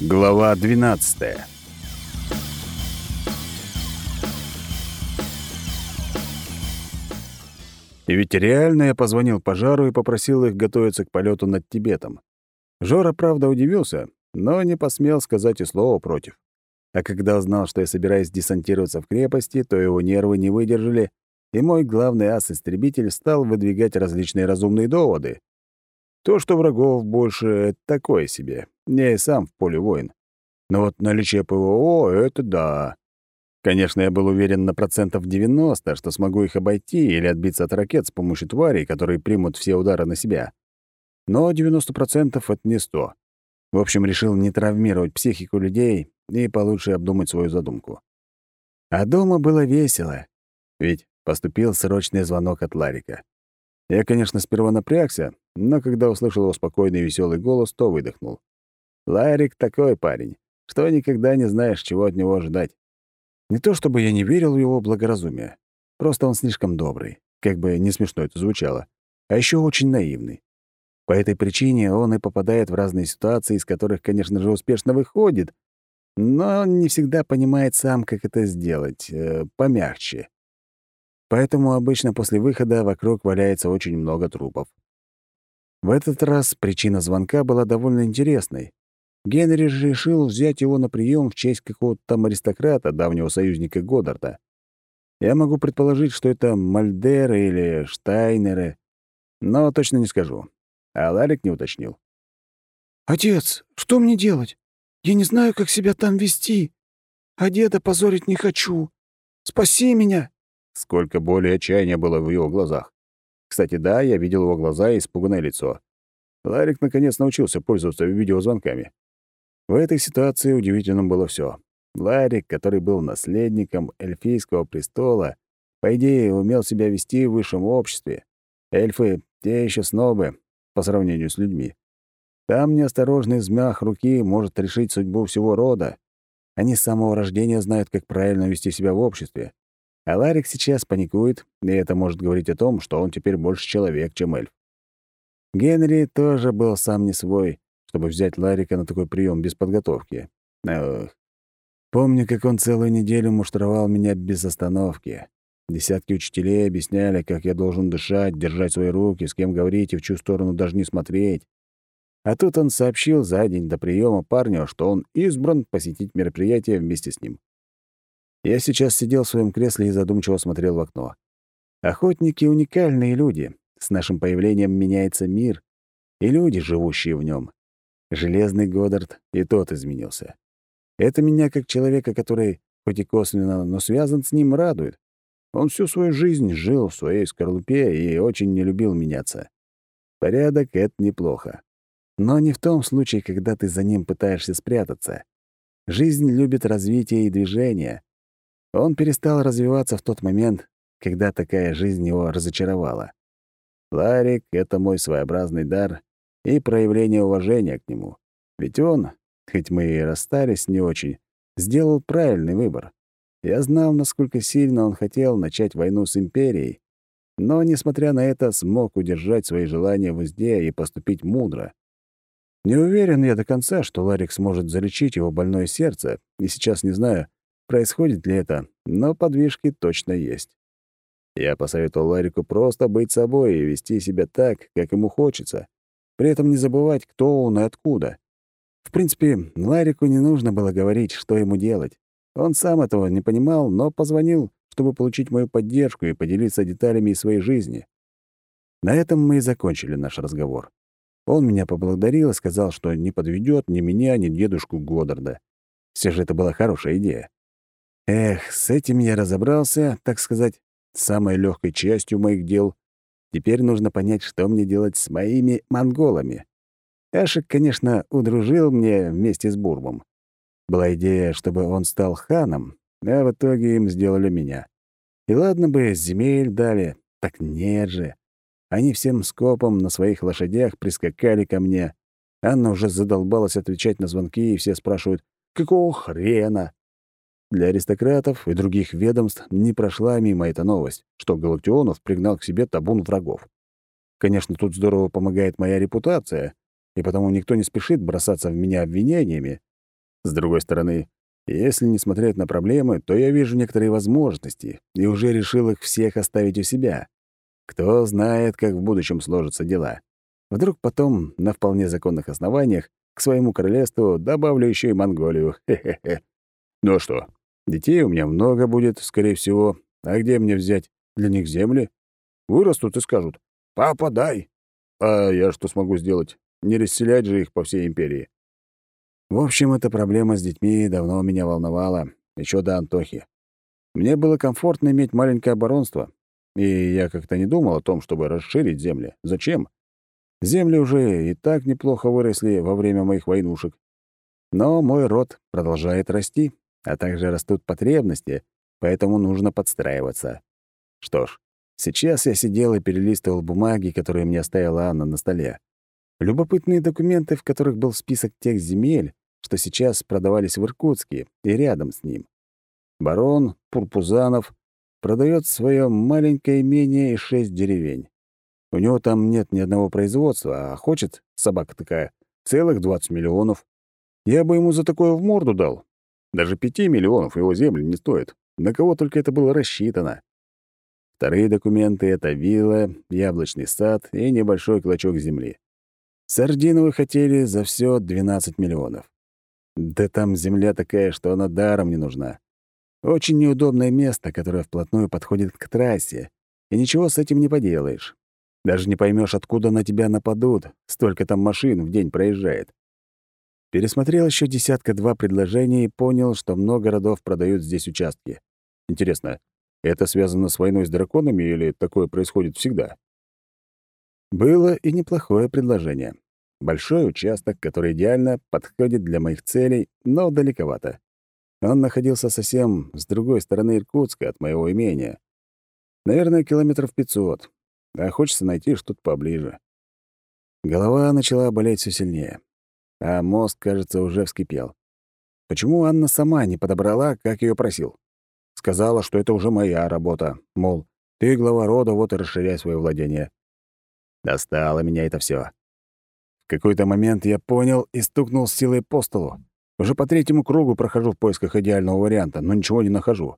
Глава 12. И ведь реально я позвонил пожару и попросил их готовиться к полету над Тибетом. Жора, правда, удивился, но не посмел сказать и слова против. А когда узнал, что я собираюсь десантироваться в крепости, то его нервы не выдержали, и мой главный ас-истребитель стал выдвигать различные разумные доводы. То, что врагов больше, — такое себе. Я и сам в поле воин. Но вот наличие ПВО — это да. Конечно, я был уверен на процентов 90, что смогу их обойти или отбиться от ракет с помощью тварей, которые примут все удары на себя. Но 90% — это не 100. В общем, решил не травмировать психику людей и получше обдумать свою задумку. А дома было весело, ведь поступил срочный звонок от Ларика. Я, конечно, сперва напрягся, но когда услышал его спокойный и веселый голос, то выдохнул. Ларик такой парень, что никогда не знаешь, чего от него ожидать. Не то чтобы я не верил в его благоразумие, просто он слишком добрый, как бы не смешно это звучало, а еще очень наивный. По этой причине он и попадает в разные ситуации, из которых, конечно же, успешно выходит, но он не всегда понимает сам, как это сделать, э, помягче. Поэтому обычно после выхода вокруг валяется очень много трупов. В этот раз причина звонка была довольно интересной. Генри же решил взять его на прием в честь какого-то там аристократа, давнего союзника Годдарда. Я могу предположить, что это Мальдеры или Штайнеры, но точно не скажу. А Ларик не уточнил. «Отец, что мне делать? Я не знаю, как себя там вести. А деда позорить не хочу. Спаси меня!» Сколько боли и отчаяния было в его глазах. Кстати, да, я видел его глаза и испуганное лицо. Ларик наконец научился пользоваться видеозвонками. В этой ситуации удивительным было все. Ларик, который был наследником эльфийского престола, по идее, умел себя вести в высшем обществе. Эльфы — те еще снобы по сравнению с людьми. Там неосторожный взмах руки может решить судьбу всего рода. Они с самого рождения знают, как правильно вести себя в обществе. А Ларик сейчас паникует, и это может говорить о том, что он теперь больше человек, чем эльф. Генри тоже был сам не свой, чтобы взять Ларика на такой прием без подготовки. Ох. Помню, как он целую неделю муштровал меня без остановки. Десятки учителей объясняли, как я должен дышать, держать свои руки, с кем говорить и в чью сторону даже не смотреть. А тут он сообщил за день до приема парню, что он избран посетить мероприятие вместе с ним. Я сейчас сидел в своем кресле и задумчиво смотрел в окно. Охотники — уникальные люди. С нашим появлением меняется мир, и люди, живущие в нем. Железный Годдард и тот изменился. Это меня, как человека, который, хоть и косвенно, но связан с ним, радует. Он всю свою жизнь жил в своей скорлупе и очень не любил меняться. Порядок — это неплохо. Но не в том случае, когда ты за ним пытаешься спрятаться. Жизнь любит развитие и движение, он перестал развиваться в тот момент, когда такая жизнь его разочаровала. Ларик — это мой своеобразный дар и проявление уважения к нему. Ведь он, хоть мы и расстались не очень, сделал правильный выбор. Я знал, насколько сильно он хотел начать войну с Империей, но, несмотря на это, смог удержать свои желания в узде и поступить мудро. Не уверен я до конца, что Ларик сможет залечить его больное сердце, и сейчас не знаю, происходит ли это, но подвижки точно есть. Я посоветовал Ларику просто быть собой и вести себя так, как ему хочется, при этом не забывать, кто он и откуда. В принципе, Ларику не нужно было говорить, что ему делать. Он сам этого не понимал, но позвонил, чтобы получить мою поддержку и поделиться деталями из своей жизни. На этом мы и закончили наш разговор. Он меня поблагодарил и сказал, что не подведет ни меня, ни дедушку Годдарда. Все же это была хорошая идея. Эх, с этим я разобрался, так сказать, самой легкой частью моих дел. Теперь нужно понять, что мне делать с моими монголами. Ашик, конечно, удружил мне вместе с Бурбом. Была идея, чтобы он стал ханом, а в итоге им сделали меня. И ладно бы, земель дали, так нет же. Они всем скопом на своих лошадях прискакали ко мне. Анна уже задолбалась отвечать на звонки, и все спрашивают, «Какого хрена?» Для аристократов и других ведомств не прошла мимо эта новость, что Галактионов пригнал к себе табун врагов. Конечно, тут здорово помогает моя репутация, и потому никто не спешит бросаться в меня обвинениями, С другой стороны, если не смотреть на проблемы, то я вижу некоторые возможности и уже решил их всех оставить у себя. Кто знает, как в будущем сложатся дела. Вдруг потом, на вполне законных основаниях, к своему королевству добавлю еще и Монголию. Хе-хе-хе. Ну а что, детей у меня много будет, скорее всего. А где мне взять для них земли? Вырастут и скажут «Папа, дай!» А я что смогу сделать? Не расселять же их по всей империи. В общем, эта проблема с детьми давно меня волновала, еще до Антохи. Мне было комфортно иметь маленькое оборонство, и я как-то не думал о том, чтобы расширить земли. Зачем? Земли уже и так неплохо выросли во время моих войнушек. Но мой род продолжает расти, а также растут потребности, поэтому нужно подстраиваться. Что ж, сейчас я сидел и перелистывал бумаги, которые мне оставила Анна на столе. Любопытные документы, в которых был список тех земель, что сейчас продавались в Иркутске и рядом с ним. Барон Пурпузанов продает свое маленькое имение и шесть деревень. У него там нет ни одного производства, а хочет, собака такая, целых 20 миллионов. Я бы ему за такое в морду дал. Даже пяти миллионов его земли не стоит. На кого только это было рассчитано. Вторые документы — это вилла, яблочный сад и небольшой клочок земли. Сардиновы хотели за все 12 миллионов. Да там земля такая, что она даром не нужна. Очень неудобное место, которое вплотную подходит к трассе, и ничего с этим не поделаешь. Даже не поймешь, откуда на тебя нападут, столько там машин в день проезжает. Пересмотрел еще десятка-два предложений и понял, что много родов продают здесь участки. Интересно, это связано с войной с драконами или такое происходит всегда? Было и неплохое предложение. Большой участок, который идеально подходит для моих целей, но далековато. Он находился совсем с другой стороны Иркутска от моего имения. Наверное, километров пятьсот. А хочется найти что-то поближе. Голова начала болеть все сильнее. А мозг, кажется, уже вскипел. Почему Анна сама не подобрала, как ее просил? Сказала, что это уже моя работа. Мол, ты глава рода, вот и расширяй свое владение. Достало меня это все какой-то момент я понял и стукнул с силой по столу. Уже по третьему кругу прохожу в поисках идеального варианта, но ничего не нахожу.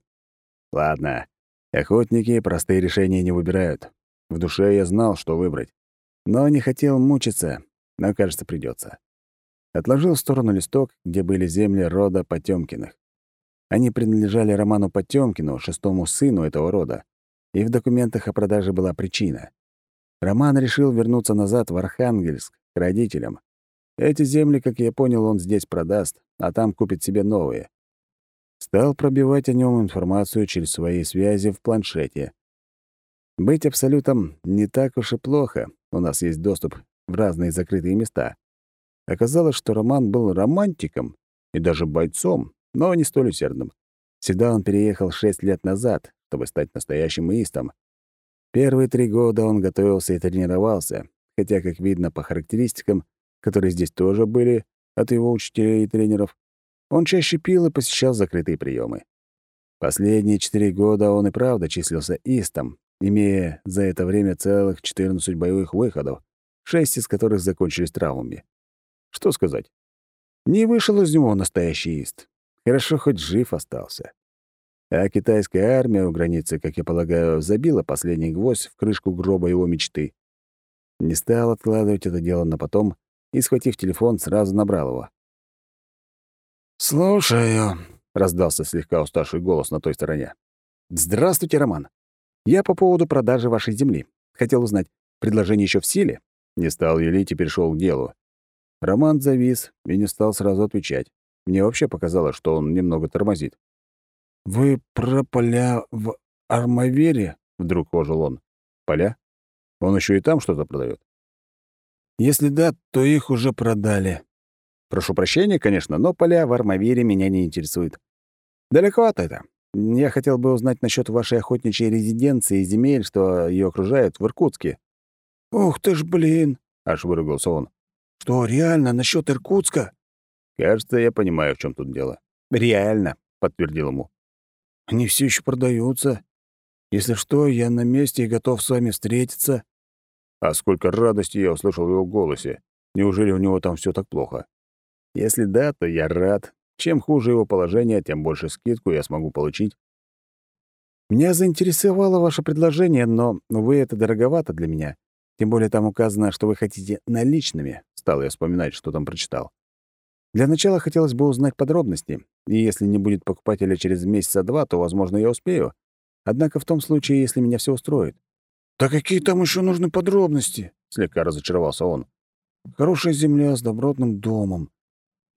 Ладно, охотники простые решения не выбирают. В душе я знал, что выбрать. Но не хотел мучиться, но, кажется, придется. Отложил в сторону листок, где были земли рода Потёмкиных. Они принадлежали Роману Потёмкину, шестому сыну этого рода, и в документах о продаже была причина. Роман решил вернуться назад в Архангельск, к родителям. Эти земли, как я понял, он здесь продаст, а там купит себе новые. Стал пробивать о нем информацию через свои связи в планшете. Быть абсолютом не так уж и плохо. У нас есть доступ в разные закрытые места. Оказалось, что Роман был романтиком и даже бойцом, но не столь усердным. Сюда он переехал шесть лет назад, чтобы стать настоящим истом. Первые три года он готовился и тренировался, хотя, как видно по характеристикам, которые здесь тоже были от его учителей и тренеров, он чаще пил и посещал закрытые приемы. Последние четыре года он и правда числился истом, имея за это время целых 14 боевых выходов, шесть из которых закончились травмами. Что сказать? Не вышел из него настоящий ист. Хорошо, хоть жив остался. А китайская армия у границы, как я полагаю, забила последний гвоздь в крышку гроба его мечты. Не стал откладывать это дело на потом и, схватив телефон, сразу набрал его. «Слушаю», — раздался слегка уставший голос на той стороне. «Здравствуйте, Роман. Я по поводу продажи вашей земли. Хотел узнать, предложение еще в силе?» Не стал юлить и перешел к делу. Роман завис и не стал сразу отвечать. Мне вообще показалось, что он немного тормозит. «Вы про поля в Армавере?» — вдруг ожил он. «Поля? Он еще и там что-то продает. Если да, то их уже продали. Прошу прощения, конечно, но поля в Армавире меня не интересуют. Далековато это. Я хотел бы узнать насчет вашей охотничьей резиденции и земель, что ее окружают в Иркутске. Ух ты ж, блин! Аж выругался он. Что, реально, насчет Иркутска? Кажется, я понимаю, в чем тут дело. Реально, подтвердил ему. Они все еще продаются. Если что, я на месте и готов с вами встретиться. А сколько радости я услышал в его голосе. Неужели у него там все так плохо? Если да, то я рад. Чем хуже его положение, тем больше скидку я смогу получить. Меня заинтересовало ваше предложение, но, увы, это дороговато для меня. Тем более там указано, что вы хотите наличными. Стал я вспоминать, что там прочитал. Для начала хотелось бы узнать подробности, и если не будет покупателя через месяца два, то, возможно, я успею. Однако в том случае, если меня все устроит. «Да какие там еще нужны подробности?» — слегка разочаровался он. «Хорошая земля с добротным домом.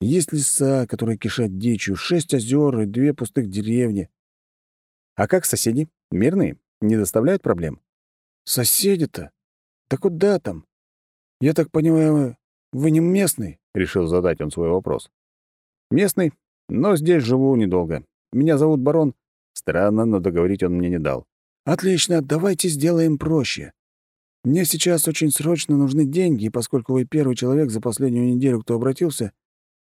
Есть леса, которые кишат дичью, шесть озер и две пустых деревни. А как соседи? Мирные? Не доставляют проблем? Соседи-то? Да куда там? Я так понимаю, вы не местный? Решил задать он свой вопрос. Местный, но здесь живу недолго. Меня зовут Барон. Странно, но договорить он мне не дал. Отлично, давайте сделаем проще. Мне сейчас очень срочно нужны деньги, и поскольку вы первый человек за последнюю неделю, кто обратился,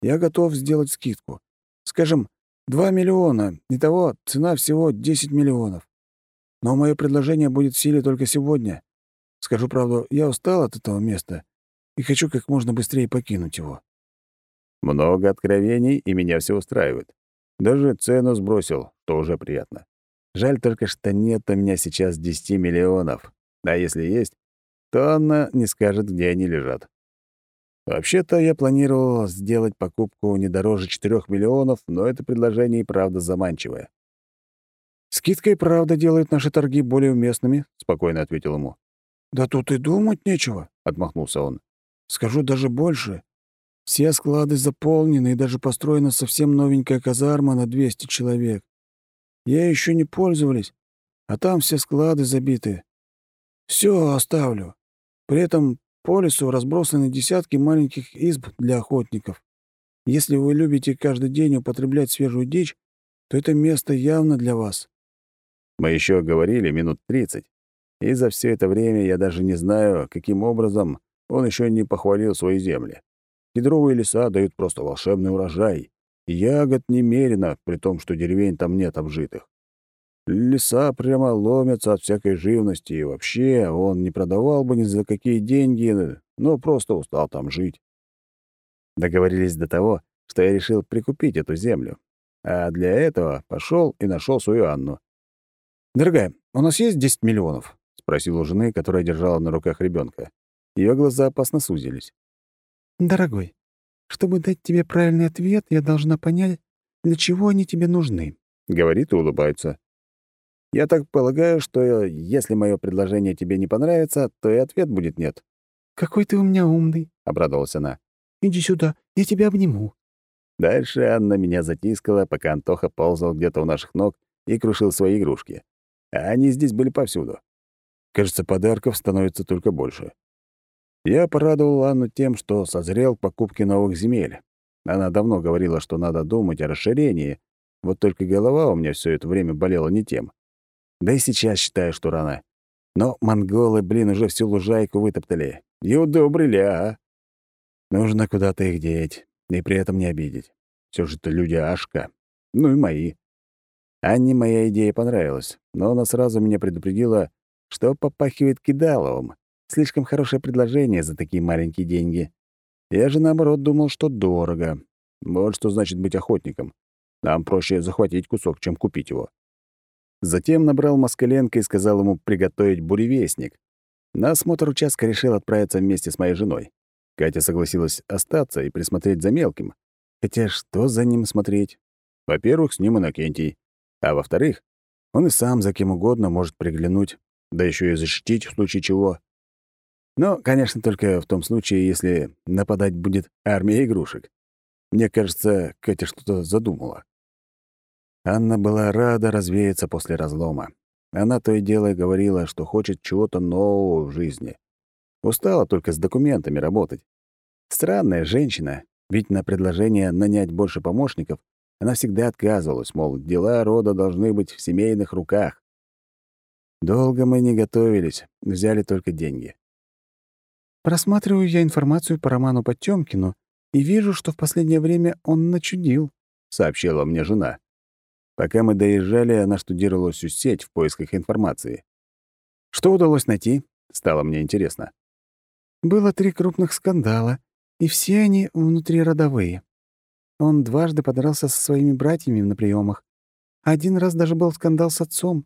я готов сделать скидку. Скажем, Два миллиона. Итого цена всего 10 миллионов. Но мое предложение будет в силе только сегодня. Скажу правду, я устал от этого места и хочу как можно быстрее покинуть его. Много откровений, и меня все устраивает. Даже цену сбросил, что уже приятно. Жаль только, что нет у меня сейчас 10 миллионов. А если есть, то она не скажет, где они лежат. Вообще-то я планировал сделать покупку не дороже 4 миллионов, но это предложение и правда заманчивое. «Скидка и правда делает наши торги более уместными», — спокойно ответил ему. «Да тут и думать нечего», — отмахнулся он. «Скажу даже больше. Все склады заполнены, и даже построена совсем новенькая казарма на 200 человек. Я еще не пользовались, а там все склады забиты. Все оставлю. При этом по лесу разбросаны десятки маленьких изб для охотников. Если вы любите каждый день употреблять свежую дичь, то это место явно для вас. Мы еще говорили минут тридцать, и за все это время я даже не знаю, каким образом он еще не похвалил свои земли. Кедровые леса дают просто волшебный урожай. Ягод немерено, при том, что деревень там нет обжитых. Леса прямо ломятся от всякой живности, и вообще он не продавал бы ни за какие деньги, но просто устал там жить. Договорились до того, что я решил прикупить эту землю. А для этого пошел и нашел свою Анну. «Дорогая, у нас есть 10 миллионов?» — спросил у жены, которая держала на руках ребенка. Ее глаза опасно сузились. «Дорогой, чтобы дать тебе правильный ответ, я должна понять, для чего они тебе нужны», — говорит и улыбается. Я так полагаю, что если мое предложение тебе не понравится, то и ответ будет нет. «Какой ты у меня умный», — обрадовалась она. «Иди сюда, я тебя обниму». Дальше Анна меня затискала, пока Антоха ползал где-то у наших ног и крушил свои игрушки. А они здесь были повсюду. Кажется, подарков становится только больше. Я порадовал Анну тем, что созрел к покупке новых земель. Она давно говорила, что надо думать о расширении, вот только голова у меня все это время болела не тем. Да и сейчас считаю, что рано. Но монголы, блин, уже всю лужайку вытоптали. И удобрили, а? Нужно куда-то их деть, и при этом не обидеть. Все же это люди Ашка. Ну и мои. Анне моя идея понравилась, но она сразу меня предупредила, что попахивает кидаловым. Слишком хорошее предложение за такие маленькие деньги. Я же, наоборот, думал, что дорого. Вот что значит быть охотником. Нам проще захватить кусок, чем купить его. Затем набрал Москаленко и сказал ему приготовить буревестник. На осмотр участка решил отправиться вместе с моей женой. Катя согласилась остаться и присмотреть за мелким. Хотя что за ним смотреть? Во-первых, с ним Иннокентий. А во-вторых, он и сам за кем угодно может приглянуть, да еще и защитить в случае чего. Но, конечно, только в том случае, если нападать будет армия игрушек. Мне кажется, Катя что-то задумала. Анна была рада развеяться после разлома. Она то и дело говорила, что хочет чего-то нового в жизни. Устала только с документами работать. Странная женщина, ведь на предложение нанять больше помощников она всегда отказывалась, мол, дела рода должны быть в семейных руках. Долго мы не готовились, взяли только деньги. «Просматриваю я информацию по роману Потёмкину и вижу, что в последнее время он начудил», — сообщила мне жена. Пока мы доезжали, она штудировала всю сеть в поисках информации. Что удалось найти? Стало мне интересно. Было три крупных скандала, и все они внутриродовые. Он дважды подрался со своими братьями на приемах. Один раз даже был скандал с отцом.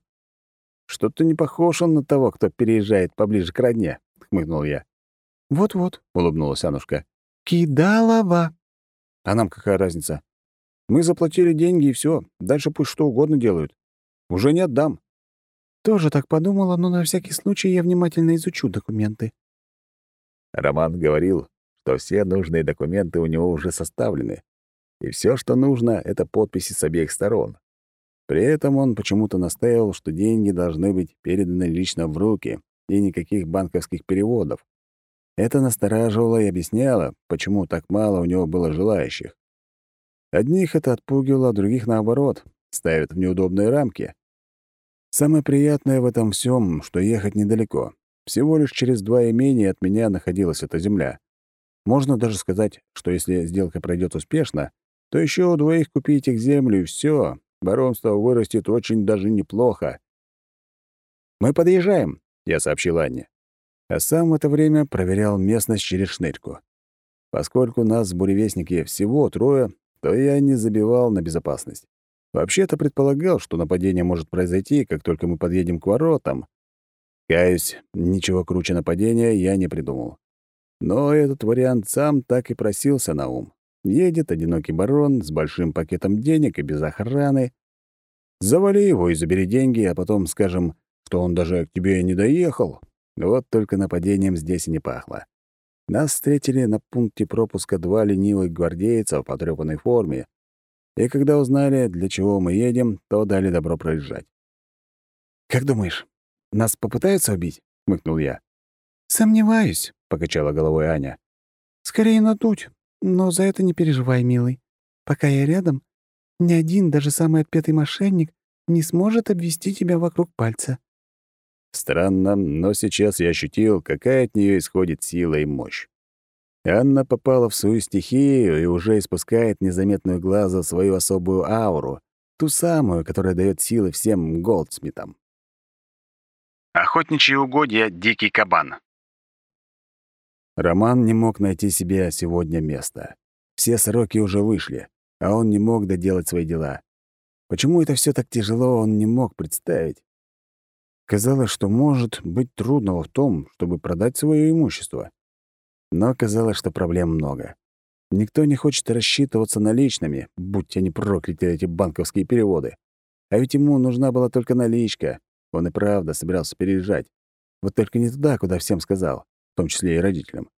«Что-то не похож он на того, кто переезжает поближе к родне», — хмыкнул я. «Вот-вот», — улыбнулась Анушка. «Кидалова». «А нам какая разница? Мы заплатили деньги, и все. Дальше пусть что угодно делают. Уже не отдам». «Тоже так подумала, но на всякий случай я внимательно изучу документы». Роман говорил, что все нужные документы у него уже составлены, и все, что нужно, — это подписи с обеих сторон. При этом он почему-то настаивал, что деньги должны быть переданы лично в руки и никаких банковских переводов. Это настораживало и объясняло, почему так мало у него было желающих. Одних это отпугивало, а других, наоборот, ставят в неудобные рамки. Самое приятное в этом всем, что ехать недалеко. Всего лишь через два имения от меня находилась эта земля. Можно даже сказать, что если сделка пройдет успешно, то еще у двоих купить их землю, и все, баронство вырастет очень даже неплохо. «Мы подъезжаем», — я сообщил Анне. А сам в это время проверял местность через шнырьку. Поскольку нас в буревестнике всего трое, то я не забивал на безопасность. Вообще-то предполагал, что нападение может произойти, как только мы подъедем к воротам. Каюсь, ничего круче нападения я не придумал. Но этот вариант сам так и просился на ум. Едет одинокий барон с большим пакетом денег и без охраны. Завали его и забери деньги, а потом скажем, что он даже к тебе не доехал. Вот только нападением здесь и не пахло. Нас встретили на пункте пропуска два ленивых гвардейца в потрёпанной форме, и когда узнали, для чего мы едем, то дали добро проезжать. «Как думаешь, нас попытаются убить?» — хмыкнул я. «Сомневаюсь», — покачала головой Аня. «Скорее надуть, но за это не переживай, милый. Пока я рядом, ни один, даже самый отпетый мошенник, не сможет обвести тебя вокруг пальца». Странно, но сейчас я ощутил, какая от нее исходит сила и мощь. Анна попала в свою стихию и уже испускает незаметную глазу свою особую ауру, ту самую, которая дает силы всем голдсмитам. Охотничьи угодья «Дикий кабан». Роман не мог найти себе сегодня места. Все сроки уже вышли, а он не мог доделать свои дела. Почему это все так тяжело, он не мог представить. Казалось, что может быть трудного в том, чтобы продать свое имущество. Но казалось, что проблем много. Никто не хочет рассчитываться наличными, будь они прокляты эти банковские переводы. А ведь ему нужна была только наличка. Он и правда собирался переезжать. Вот только не туда, куда всем сказал, в том числе и родителям.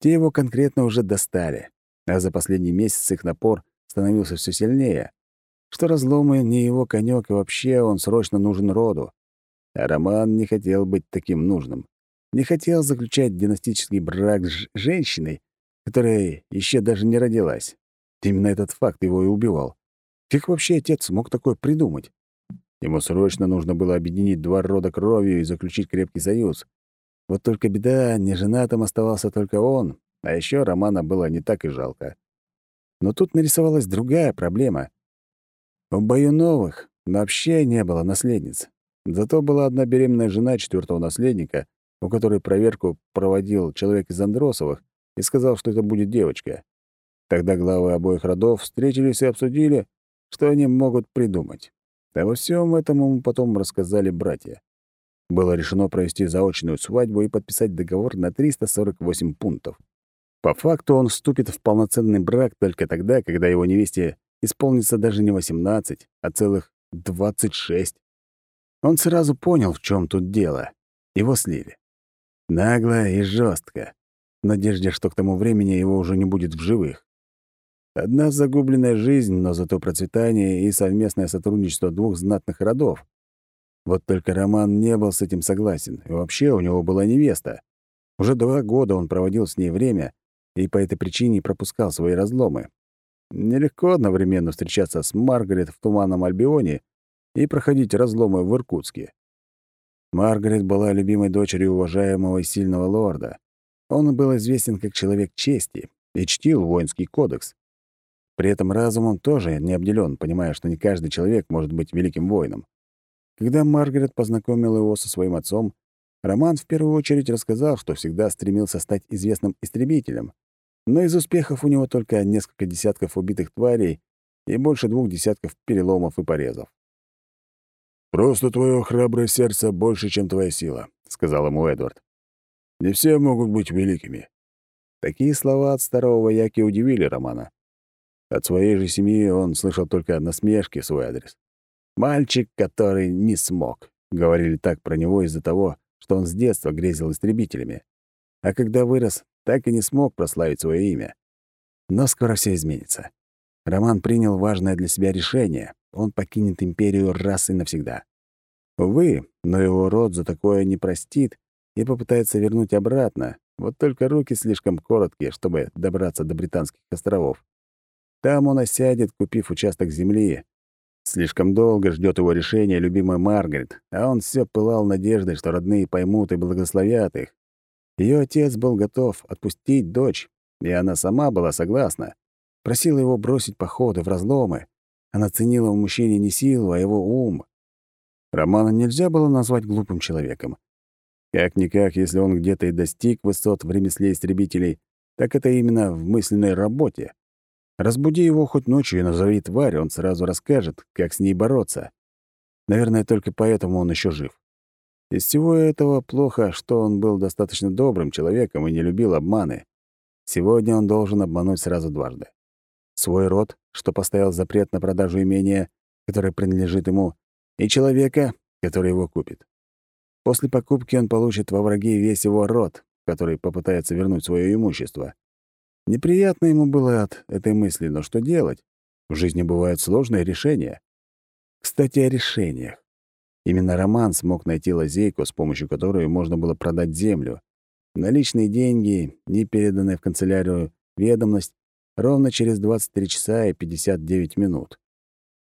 Те его конкретно уже достали, а за последний месяц их напор становился все сильнее. Что разломы не его конек, и вообще он срочно нужен роду. А Роман не хотел быть таким нужным. Не хотел заключать династический брак с женщиной, которая еще даже не родилась. Именно этот факт его и убивал. Как вообще отец мог такое придумать? Ему срочно нужно было объединить два рода кровью и заключить крепкий союз. Вот только беда, не женатым оставался только он, а еще Романа было не так и жалко. Но тут нарисовалась другая проблема. У Баюновых вообще не было наследниц. Зато была одна беременная жена четвертого наследника, у которой проверку проводил человек из Андросовых и сказал, что это будет девочка. Тогда главы обоих родов встретились и обсудили, что они могут придумать. А во всем этом ему потом рассказали братья. Было решено провести заочную свадьбу и подписать договор на 348 пунктов. По факту он вступит в полноценный брак только тогда, когда его невесте исполнится даже не 18, а целых 26. Он сразу понял, в чем тут дело. Его слили. Нагло и жестко, в надежде, что к тому времени его уже не будет в живых. Одна загубленная жизнь, но зато процветание и совместное сотрудничество двух знатных родов. Вот только Роман не был с этим согласен, и вообще у него была невеста. Уже два года он проводил с ней время и по этой причине пропускал свои разломы. Нелегко одновременно встречаться с Маргарет в Туманном Альбионе и проходить разломы в Иркутске. Маргарет была любимой дочерью уважаемого и сильного лорда. Он был известен как человек чести и чтил воинский кодекс. При этом разумом тоже не обделен, понимая, что не каждый человек может быть великим воином. Когда Маргарет познакомила его со своим отцом, Роман в первую очередь рассказал, что всегда стремился стать известным истребителем. Но из успехов у него только несколько десятков убитых тварей и больше двух десятков переломов и порезов. «Просто твое храброе сердце больше, чем твоя сила», — сказал ему Эдвард. «Не все могут быть великими». Такие слова от старого вояки удивили Романа. От своей же семьи он слышал только насмешки в свой адрес. «Мальчик, который не смог», — говорили так про него из-за того, что он с детства грезил истребителями. А когда вырос, так и не смог прославить свое имя. Но скоро все изменится. Роман принял важное для себя решение. Он покинет империю раз и навсегда. Увы, но его род за такое не простит и попытается вернуть обратно, вот только руки слишком короткие, чтобы добраться до Британских островов. Там он осядет, купив участок земли. Слишком долго ждет его решения любимая Маргарет, а он все пылал надеждой, что родные поймут и благословят их. Ее отец был готов отпустить дочь, и она сама была согласна. Просила его бросить походы в разломы. Она ценила в мужчине не силу, а его ум. Романа нельзя было назвать глупым человеком. Как-никак, если он где-то и достиг высот в ремесле истребителей, так это именно в мысленной работе. Разбуди его хоть ночью и назови тварь, он сразу расскажет, как с ней бороться. Наверное, только поэтому он еще жив. Из всего этого плохо, что он был достаточно добрым человеком и не любил обманы. Сегодня он должен обмануть сразу дважды. Свой род, что поставил запрет на продажу имения, которое принадлежит ему, и человека, который его купит. После покупки он получит во враги весь его род, который попытается вернуть свое имущество. Неприятно ему было от этой мысли, но что делать? В жизни бывают сложные решения. Кстати, о решениях. Именно Роман смог найти лазейку, с помощью которой можно было продать землю. Наличные деньги, не переданные в канцелярию ведомость, ровно через 23 часа и 59 минут.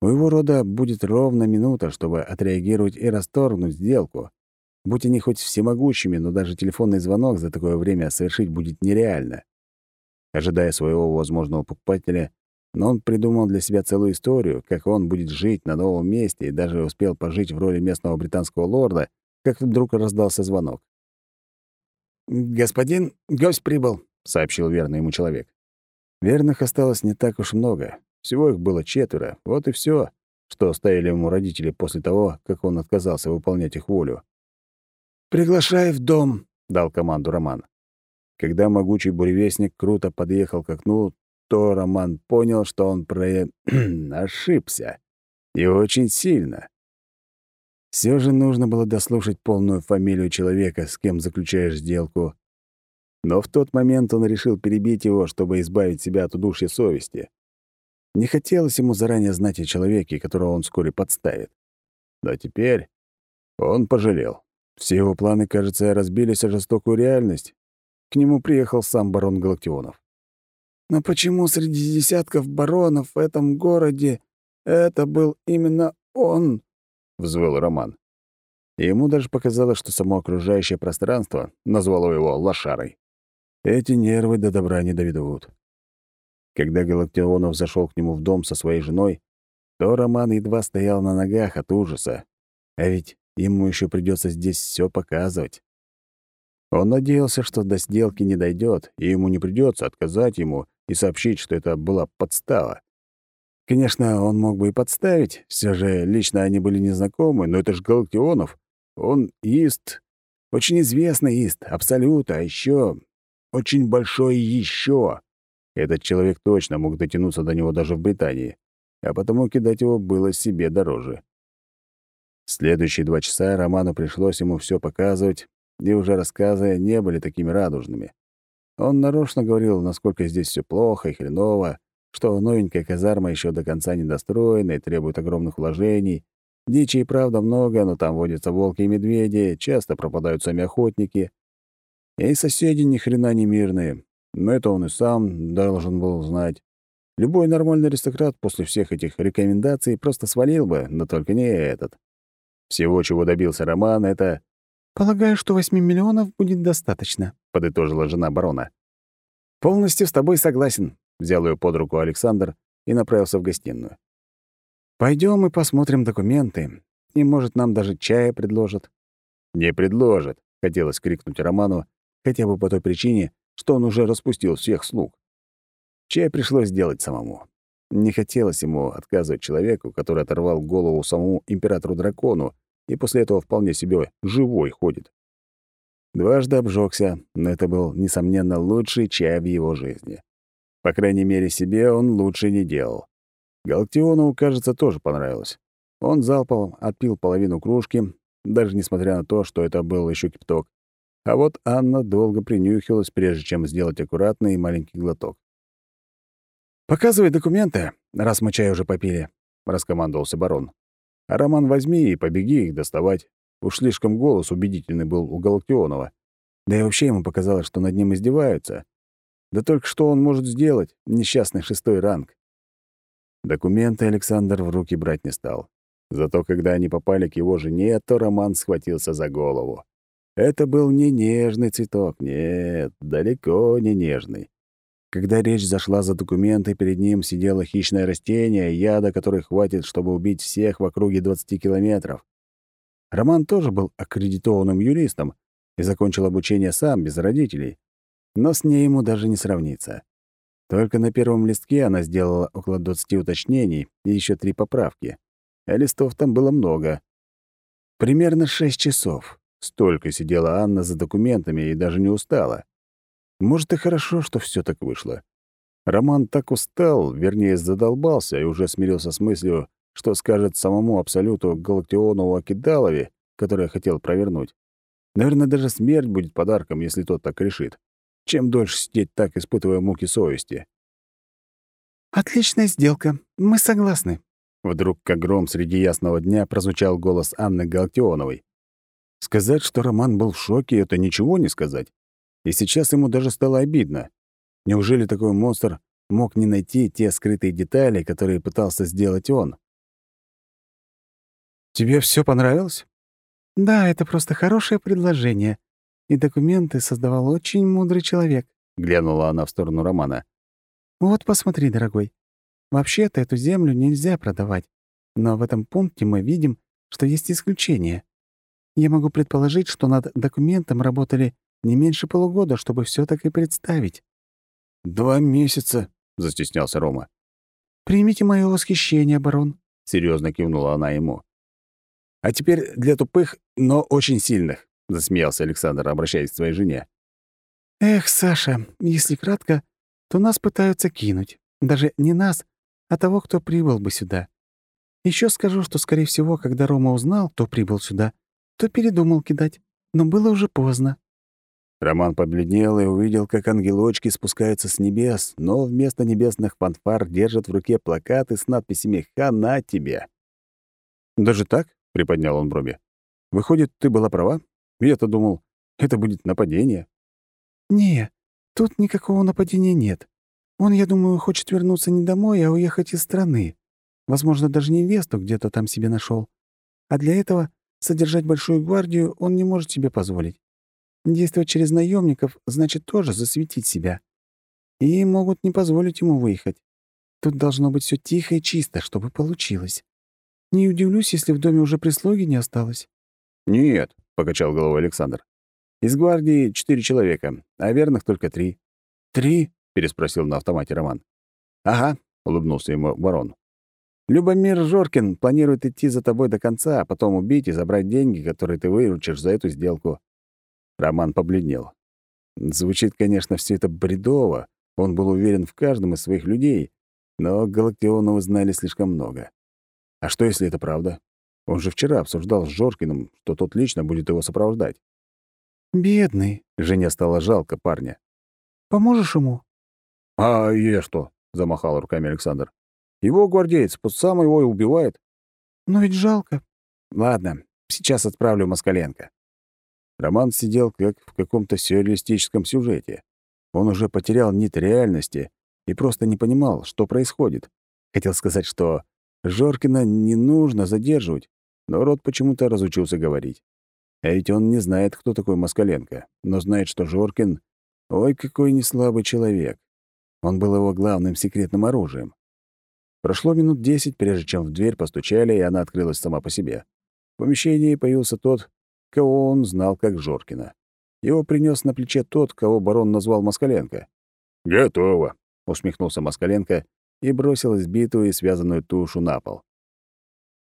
У его рода будет ровно минута, чтобы отреагировать и расторгнуть сделку. Будь они хоть всемогущими, но даже телефонный звонок за такое время совершить будет нереально. Ожидая своего возможного покупателя, но он придумал для себя целую историю, как он будет жить на новом месте и даже успел пожить в роли местного британского лорда, как вдруг раздался звонок. «Господин, гость прибыл», — сообщил верный ему человек. Верных осталось не так уж много. Всего их было четверо. Вот и все, что оставили ему родители после того, как он отказался выполнять их волю. «Приглашай в дом», — дал команду Роман. Когда могучий буревестник круто подъехал к окну, то Роман понял, что он про... ошибся. И очень сильно. Все же нужно было дослушать полную фамилию человека, с кем заключаешь сделку. Но в тот момент он решил перебить его, чтобы избавить себя от удушья совести. Не хотелось ему заранее знать о человеке, которого он вскоре подставит. Но теперь он пожалел. Все его планы, кажется, разбились о жестокую реальность. К нему приехал сам барон Галактионов. «Но почему среди десятков баронов в этом городе это был именно он?» — взвыл Роман. И ему даже показалось, что само окружающее пространство назвало его лошарой. Эти нервы до добра не доведут. Когда Галактионов зашел к нему в дом со своей женой, то Роман едва стоял на ногах от ужаса. А ведь ему еще придется здесь все показывать. Он надеялся, что до сделки не дойдет, и ему не придется отказать ему и сообщить, что это была подстава. Конечно, он мог бы и подставить, все же лично они были незнакомы, но это же Галактионов. Он ист, очень известный ист, абсолют, а еще очень большой еще. Этот человек точно мог дотянуться до него даже в Британии, а потому кидать его было себе дороже. Следующие два часа Роману пришлось ему все показывать, и уже рассказы не были такими радужными. Он нарочно говорил, насколько здесь все плохо и хреново, что новенькая казарма еще до конца недостроена и требует огромных вложений. Дичи и правда много, но там водятся волки и медведи, часто пропадают сами охотники. И соседи ни хрена не мирные. Но это он и сам должен был знать. Любой нормальный аристократ после всех этих рекомендаций просто свалил бы, но только не этот. Всего, чего добился Роман, это... «Полагаю, что восьми миллионов будет достаточно», — подытожила жена барона. «Полностью с тобой согласен», — взял ее под руку Александр и направился в гостиную. Пойдем и посмотрим документы, и, может, нам даже чая предложат». «Не предложат», — хотелось крикнуть Роману, хотя бы по той причине, что он уже распустил всех слуг. Чай пришлось сделать самому. Не хотелось ему отказывать человеку, который оторвал голову самому императору-дракону и после этого вполне себе живой ходит. Дважды обжегся, но это был, несомненно, лучший чай в его жизни. По крайней мере, себе он лучше не делал. Галактиону, кажется, тоже понравилось. Он залпом отпил половину кружки, даже несмотря на то, что это был еще кипяток. А вот Анна долго принюхивалась, прежде чем сделать аккуратный маленький глоток. «Показывай документы, раз мы чай уже попили», — раскомандовался барон. «А Роман возьми и побеги их доставать. Уж слишком голос убедительный был у Галактионова. Да и вообще ему показалось, что над ним издеваются. Да только что он может сделать, несчастный шестой ранг. Документы Александр в руки брать не стал. Зато когда они попали к его жене, то Роман схватился за голову. Это был не нежный цветок, нет, далеко не нежный. Когда речь зашла за документы, перед ним сидело хищное растение, яда которой хватит, чтобы убить всех в округе 20 километров. Роман тоже был аккредитованным юристом и закончил обучение сам, без родителей. Но с ней ему даже не сравнится. Только на первом листке она сделала около 20 уточнений и еще три поправки. А листов там было много. Примерно 6 часов. Столько сидела Анна за документами и даже не устала. Может, и хорошо, что все так вышло. Роман так устал, вернее, задолбался и уже смирился с мыслью, что скажет самому Абсолюту Галактионову о Кидалове, который хотел провернуть. Наверное, даже смерть будет подарком, если тот так решит. Чем дольше сидеть так, испытывая муки совести. «Отличная сделка. Мы согласны». Вдруг, как гром среди ясного дня, прозвучал голос Анны Галактионовой. Сказать, что Роман был в шоке, это ничего не сказать. И сейчас ему даже стало обидно. Неужели такой монстр мог не найти те скрытые детали, которые пытался сделать он? «Тебе все понравилось?» «Да, это просто хорошее предложение. И документы создавал очень мудрый человек», — глянула она в сторону Романа. «Вот посмотри, дорогой. Вообще-то эту землю нельзя продавать, но в этом пункте мы видим, что есть исключение. Я могу предположить, что над документом работали не меньше полугода, чтобы все так и представить». «Два месяца», — застеснялся Рома. «Примите мое восхищение, барон», — серьезно кивнула она ему. «А теперь для тупых, но очень сильных», — засмеялся Александр, обращаясь к своей жене. «Эх, Саша, если кратко, то нас пытаются кинуть. Даже не нас, а того, кто прибыл бы сюда. Еще скажу, что, скорее всего, когда Рома узнал, кто прибыл сюда, то передумал кидать. Но было уже поздно. Роман побледнел и увидел, как ангелочки спускаются с небес, но вместо небесных фанфар держат в руке плакаты с надписями «Хана тебе». «Даже так?» — приподнял он брови. «Выходит, ты была права? Я-то думал, это будет нападение». «Не, тут никакого нападения нет. Он, я думаю, хочет вернуться не домой, а уехать из страны. Возможно, даже невесту где-то там себе нашел. А для этого содержать большую гвардию он не может себе позволить. Действовать через наемников значит тоже засветить себя. И могут не позволить ему выехать. Тут должно быть все тихо и чисто, чтобы получилось. Не удивлюсь, если в доме уже прислуги не осталось. «Нет», — покачал головой Александр. «Из гвардии четыре человека, а верных только три». «Три?» — переспросил на автомате Роман. «Ага», — улыбнулся ему барон. «Любомир Жоркин планирует идти за тобой до конца, а потом убить и забрать деньги, которые ты выручишь за эту сделку. Роман побледнел. Звучит, конечно, все это бредово. Он был уверен в каждом из своих людей, но Галактионова знали слишком много. А что, если это правда? Он же вчера обсуждал с Жоркиным, что тот лично будет его сопровождать. «Бедный», — жене стало жалко парня. «Поможешь ему?» «А я что?» — замахал руками Александр. «Его гвардеец, пусть сам его и убивает». «Но ведь жалко». «Ладно, сейчас отправлю Москаленко». Роман сидел как в каком-то сюрреалистическом сюжете. Он уже потерял нить реальности и просто не понимал, что происходит. Хотел сказать, что Жоркина не нужно задерживать, но рот почему-то разучился говорить. А ведь он не знает, кто такой Москаленко, но знает, что Жоркин — ой, какой неслабый человек. Он был его главным секретным оружием. Прошло минут десять, прежде чем в дверь постучали, и она открылась сама по себе. В помещении появился тот, кого он знал как Жоркина. Его принес на плече тот, кого барон назвал Москаленко. «Готово», — усмехнулся Москаленко и бросил избитую и связанную тушу на пол.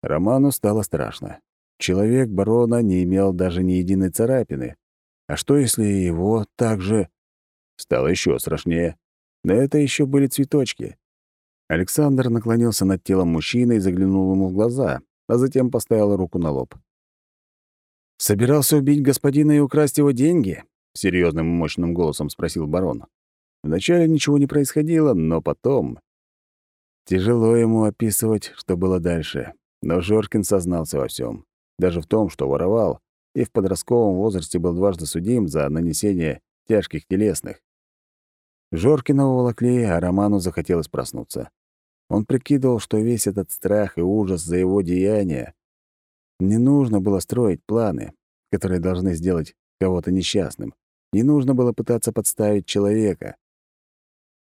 Роману стало страшно. Человек барона не имел даже ни единой царапины. А что, если его также... Стало еще страшнее. Но это еще были цветочки. Александр наклонился над телом мужчины и заглянул ему в глаза, а затем поставил руку на лоб. «Собирался убить господина и украсть его деньги?» — серьезным и мощным голосом спросил барон. Вначале ничего не происходило, но потом... Тяжело ему описывать, что было дальше, но Жоркин сознался во всем, даже в том, что воровал, и в подростковом возрасте был дважды судим за нанесение тяжких телесных. Жоркина уволокли, а Роману захотелось проснуться. Он прикидывал, что весь этот страх и ужас за его деяния не нужно было строить планы, которые должны сделать кого-то несчастным. Не нужно было пытаться подставить человека.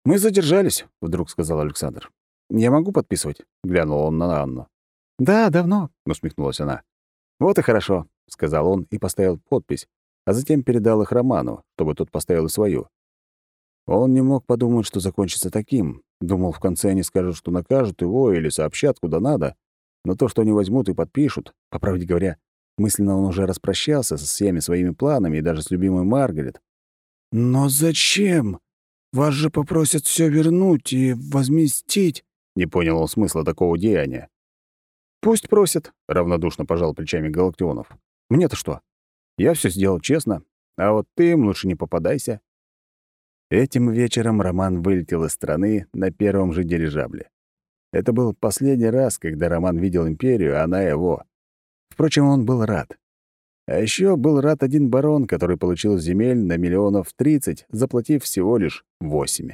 «Мы задержались», — вдруг сказал Александр. «Я могу подписывать?» — глянул он на Анну. «Да, давно», — усмехнулась она. «Вот и хорошо», — сказал он и поставил подпись, а затем передал их Роману, чтобы тот поставил и свою. Он не мог подумать, что закончится таким. Думал, в конце они скажут, что накажут его или сообщат куда надо. Но то, что они возьмут и подпишут, по правде говоря, мысленно он уже распрощался со всеми своими планами и даже с любимой Маргарет. «Но зачем? Вас же попросят все вернуть и возместить». Не понял он смысла такого деяния. «Пусть просят», — равнодушно пожал плечами Галактионов. «Мне-то что? Я все сделал честно, а вот ты им лучше не попадайся». Этим вечером Роман вылетел из страны на первом же дирижабле. Это был последний раз, когда Роман видел империю, а она его. Впрочем, он был рад. А еще был рад один барон, который получил земель на миллионов тридцать, заплатив всего лишь восемь.